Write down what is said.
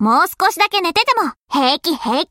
もう少しだけ寝てても平気平気。